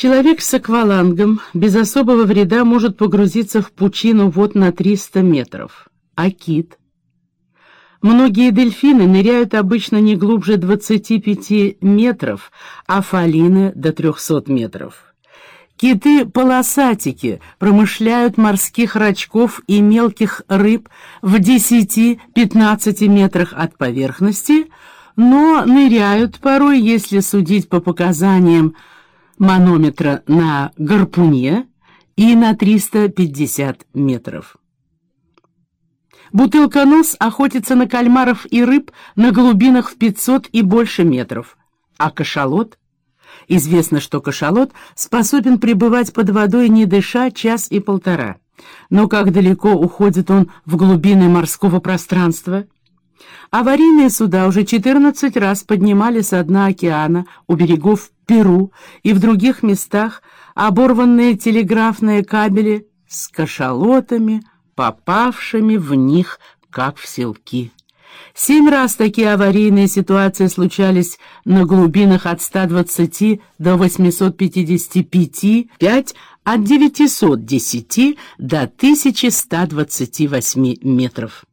Человек с аквалангом без особого вреда может погрузиться в пучину вод на 300 метров. А кит? Многие дельфины ныряют обычно не глубже 25 метров, а фалины до 300 метров. Киты-полосатики промышляют морских рачков и мелких рыб в 10-15 метрах от поверхности, но ныряют порой, если судить по показаниям манометра на гарпуне, и на 350 метров. Бутылконос охотится на кальмаров и рыб на глубинах в 500 и больше метров, а кашалот Известно, что кашалот способен пребывать под водой, не дыша, час и полтора. Но как далеко уходит он в глубины морского пространства? Аварийные суда уже 14 раз поднимали со дна океана у берегов Перу и в других местах оборванные телеграфные кабели с кашалотами, попавшими в них, как в селки. Семь раз такие аварийные ситуации случались на глубинах от 120 до 855, 5 от 910 до 1128 метров.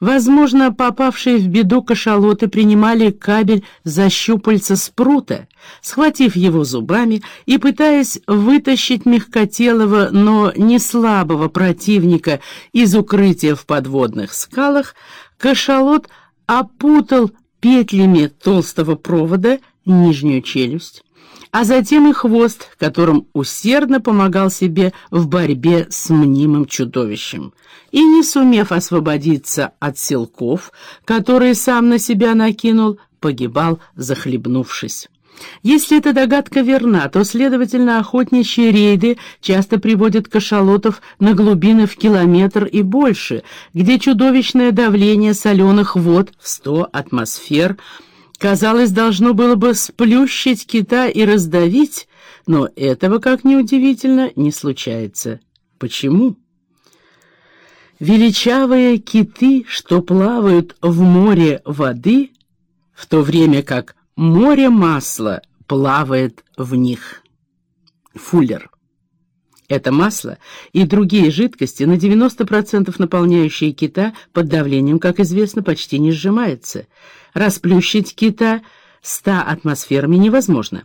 Возможно, попавшие в беду кашалоты принимали кабель за щупальца спрута, схватив его зубами и пытаясь вытащить мягкотелого, но не слабого противника из укрытия в подводных скалах, Кашалот опутал петлями толстого провода нижнюю челюсть, а затем и хвост, которым усердно помогал себе в борьбе с мнимым чудовищем. И не сумев освободиться от силков, которые сам на себя накинул, погибал, захлебнувшись. Если эта догадка верна, то, следовательно, охотничьи рейды часто приводят кашалотов на глубины в километр и больше, где чудовищное давление соленых вод в 100 атмосфер, казалось, должно было бы сплющить кита и раздавить, но этого, как ни удивительно, не случается. Почему? Величавые киты, что плавают в море воды, в то время как Море масла плавает в них. Фуллер. Это масло и другие жидкости, на 90% наполняющие кита, под давлением, как известно, почти не сжимается. Расплющить кита 100 атмосферами невозможно.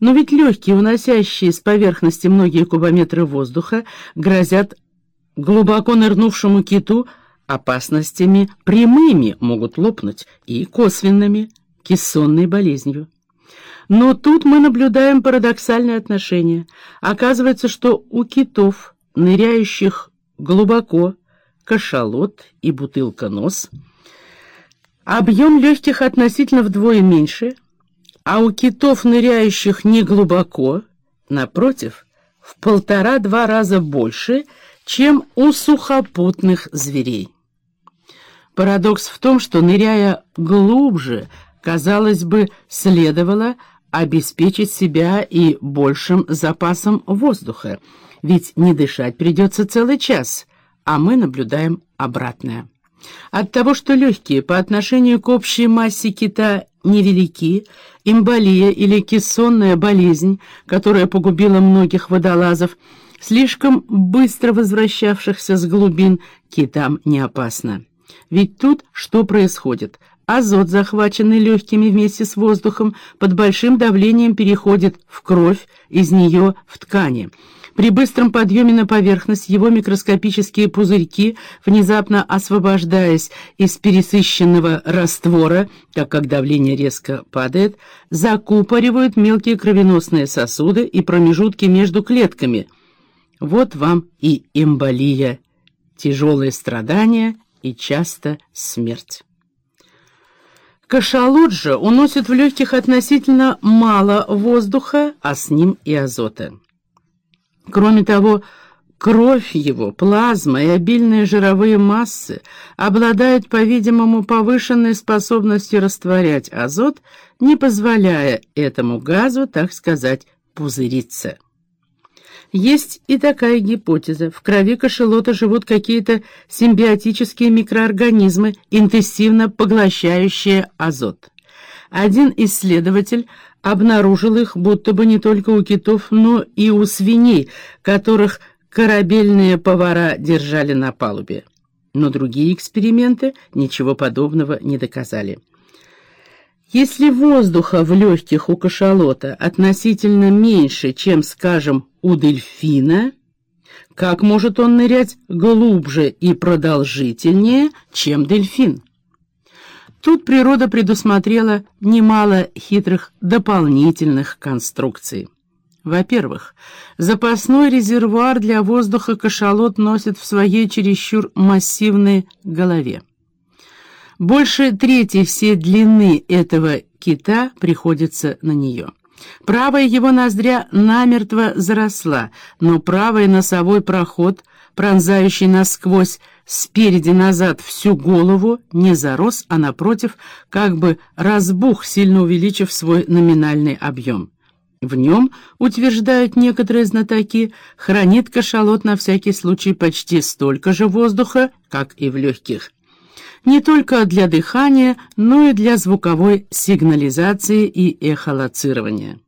Но ведь легкие, уносящие с поверхности многие кубометры воздуха, грозят глубоко нырнувшему киту опасностями прямыми, могут лопнуть, и косвенными – кессонной болезнью. Но тут мы наблюдаем парадоксальное отношение. Оказывается, что у китов, ныряющих глубоко, кашалот и бутылка-нос, объем легких относительно вдвое меньше, а у китов, ныряющих неглубоко, напротив, в полтора-два раза больше, чем у сухопутных зверей. Парадокс в том, что, ныряя глубже, казалось бы, следовало обеспечить себя и большим запасом воздуха, ведь не дышать придется целый час, а мы наблюдаем обратное. От того, что легкие по отношению к общей массе кита невелики, эмболия или кессонная болезнь, которая погубила многих водолазов, слишком быстро возвращавшихся с глубин, китам не опасна. Ведь тут что происходит? Азот, захваченный легкими вместе с воздухом, под большим давлением переходит в кровь, из нее в ткани. При быстром подъеме на поверхность его микроскопические пузырьки, внезапно освобождаясь из пересыщенного раствора, так как давление резко падает, закупоривают мелкие кровеносные сосуды и промежутки между клетками. Вот вам и эмболия, тяжелые страдания и часто смерть. Кашалот же уносит в легких относительно мало воздуха, а с ним и азота. Кроме того, кровь его, плазма и обильные жировые массы обладают, по-видимому, повышенной способностью растворять азот, не позволяя этому газу, так сказать, пузыриться. Есть и такая гипотеза. В крови кашелота живут какие-то симбиотические микроорганизмы, интенсивно поглощающие азот. Один исследователь обнаружил их будто бы не только у китов, но и у свиней, которых корабельные повара держали на палубе. Но другие эксперименты ничего подобного не доказали. Если воздуха в легких у кашалота относительно меньше, чем, скажем, у дельфина, как может он нырять глубже и продолжительнее, чем дельфин? Тут природа предусмотрела немало хитрых дополнительных конструкций. Во-первых, запасной резервуар для воздуха кашалот носит в своей чересчур массивной голове. Больше трети всей длины этого кита приходится на нее. Правая его ноздря намертво заросла, но правый носовой проход, пронзающий насквозь спереди назад всю голову, не зарос, а напротив, как бы разбух, сильно увеличив свой номинальный объем. В нем, утверждают некоторые знатоки, хранит кашалот на всякий случай почти столько же воздуха, как и в легких. Не только для дыхания, но и для звуковой сигнализации и эхолоцирования.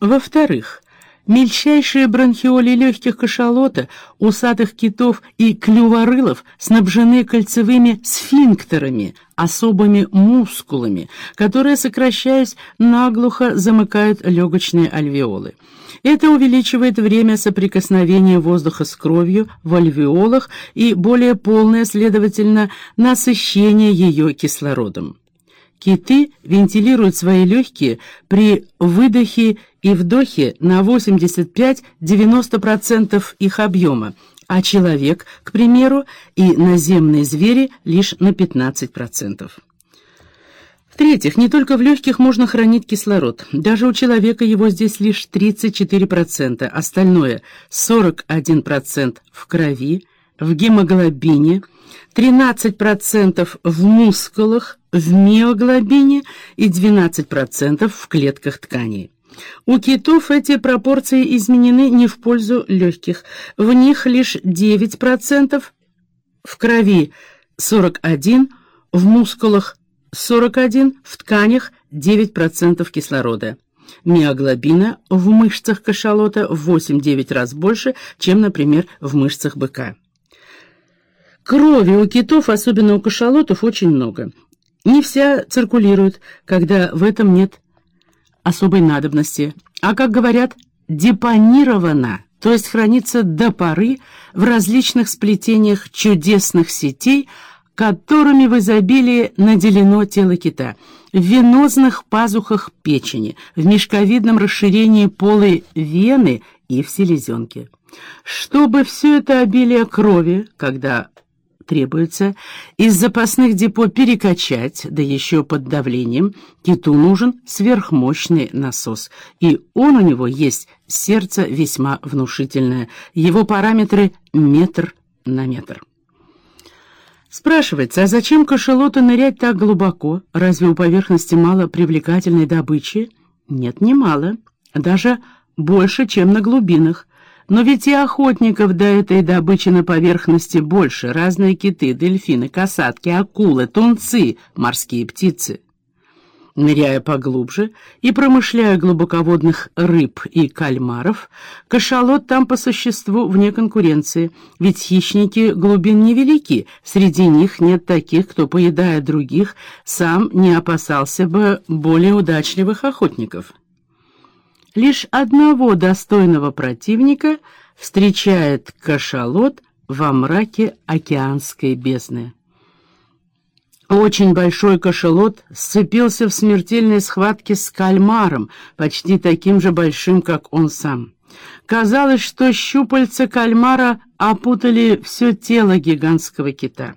Во-вторых, Мельчайшие бронхиоли легких кашалота, усатых китов и клюворылов снабжены кольцевыми сфинктерами, особыми мускулами, которые, сокращаясь, наглухо замыкают легочные альвеолы. Это увеличивает время соприкосновения воздуха с кровью в альвеолах и более полное, следовательно, насыщение ее кислородом. Киты вентилируют свои легкие при выдохе и вдохе на 85-90% их объема, а человек, к примеру, и наземные звери лишь на 15%. В-третьих, не только в легких можно хранить кислород. Даже у человека его здесь лишь 34%, остальное 41% в крови, в гемоглобине, 13% в мускулах, в миоглобине и 12% в клетках тканей. У китов эти пропорции изменены не в пользу легких. В них лишь 9%, в крови 41%, в мускулах 41%, в тканях 9% кислорода. Миоглобина в мышцах кашалота в 8-9 раз больше, чем, например, в мышцах быка. Крови у китов, особенно у кашалотов, очень много. Не вся циркулирует, когда в этом нет особой надобности, а, как говорят, депонирована, то есть хранится до поры в различных сплетениях чудесных сетей, которыми в изобилии наделено тело кита, в венозных пазухах печени, в мешковидном расширении полой вены и в селезенке. Чтобы все это обилие крови, когда требуется из запасных депо перекачать, да еще под давлением, киту нужен сверхмощный насос, и он у него есть, сердце весьма внушительное, его параметры метр на метр. Спрашивается, а зачем кашелоту нырять так глубоко? Разве у поверхности мало привлекательной добычи? Нет, не мало. Даже больше, чем на глубинах. Но ведь и охотников до этой добычи на поверхности больше. Разные киты, дельфины, касатки, акулы, тунцы, морские птицы. Ныряя поглубже и промышляя глубоководных рыб и кальмаров, кашалот там по существу вне конкуренции, ведь хищники глубин невелики, среди них нет таких, кто, поедая других, сам не опасался бы более удачливых охотников. Лишь одного достойного противника встречает кашалот во мраке океанской бездны. Очень большой кашалот сцепился в смертельной схватке с кальмаром, почти таким же большим, как он сам. Казалось, что щупальца кальмара опутали все тело гигантского кита.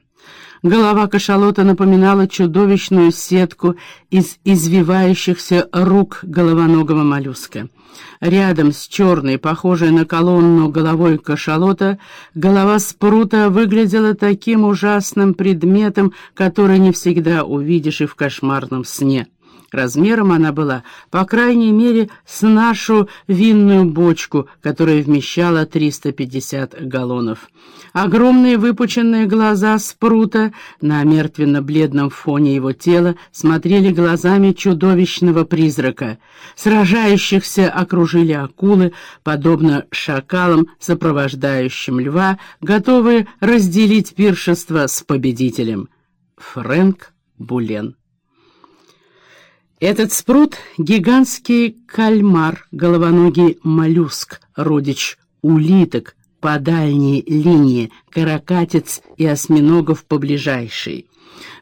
Голова кашалота напоминала чудовищную сетку из извивающихся рук головоногого моллюска. Рядом с черной, похожей на колонну головой кашалота, голова спрута выглядела таким ужасным предметом, который не всегда увидишь и в кошмарном сне. Размером она была, по крайней мере, с нашу винную бочку, которая вмещала 350 галлонов. Огромные выпученные глаза спрута на мертвенно-бледном фоне его тела смотрели глазами чудовищного призрака. Сражающихся окружили акулы, подобно шакалам, сопровождающим льва, готовые разделить пиршество с победителем. Фрэнк Булен этот спрут — гигантский кальмар, головоногий моллюск, родич улиток по дальней линии, каракатиц и осьминогов по ближайшей.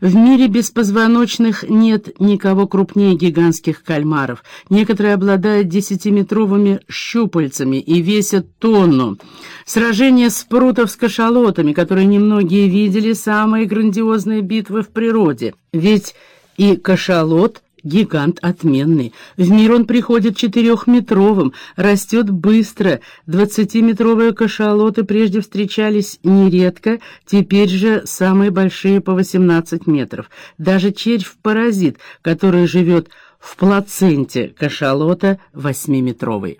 В мире беспозвоночных нет никого крупнее гигантских кальмаров. Некоторые обладают десятиметровыми щупальцами и весят тонну. Сражение спрутов с кашалотами, которые немногие видели, самые грандиозные битвы в природе. Ведь и кашалот Гигант отменный. В мир он приходит четырехметровым, растет быстро. Двадцатиметровые кашалоты прежде встречались нередко, теперь же самые большие по восемнадцать метров. Даже червь-паразит, который живет в плаценте кашалота, восьмиметровый.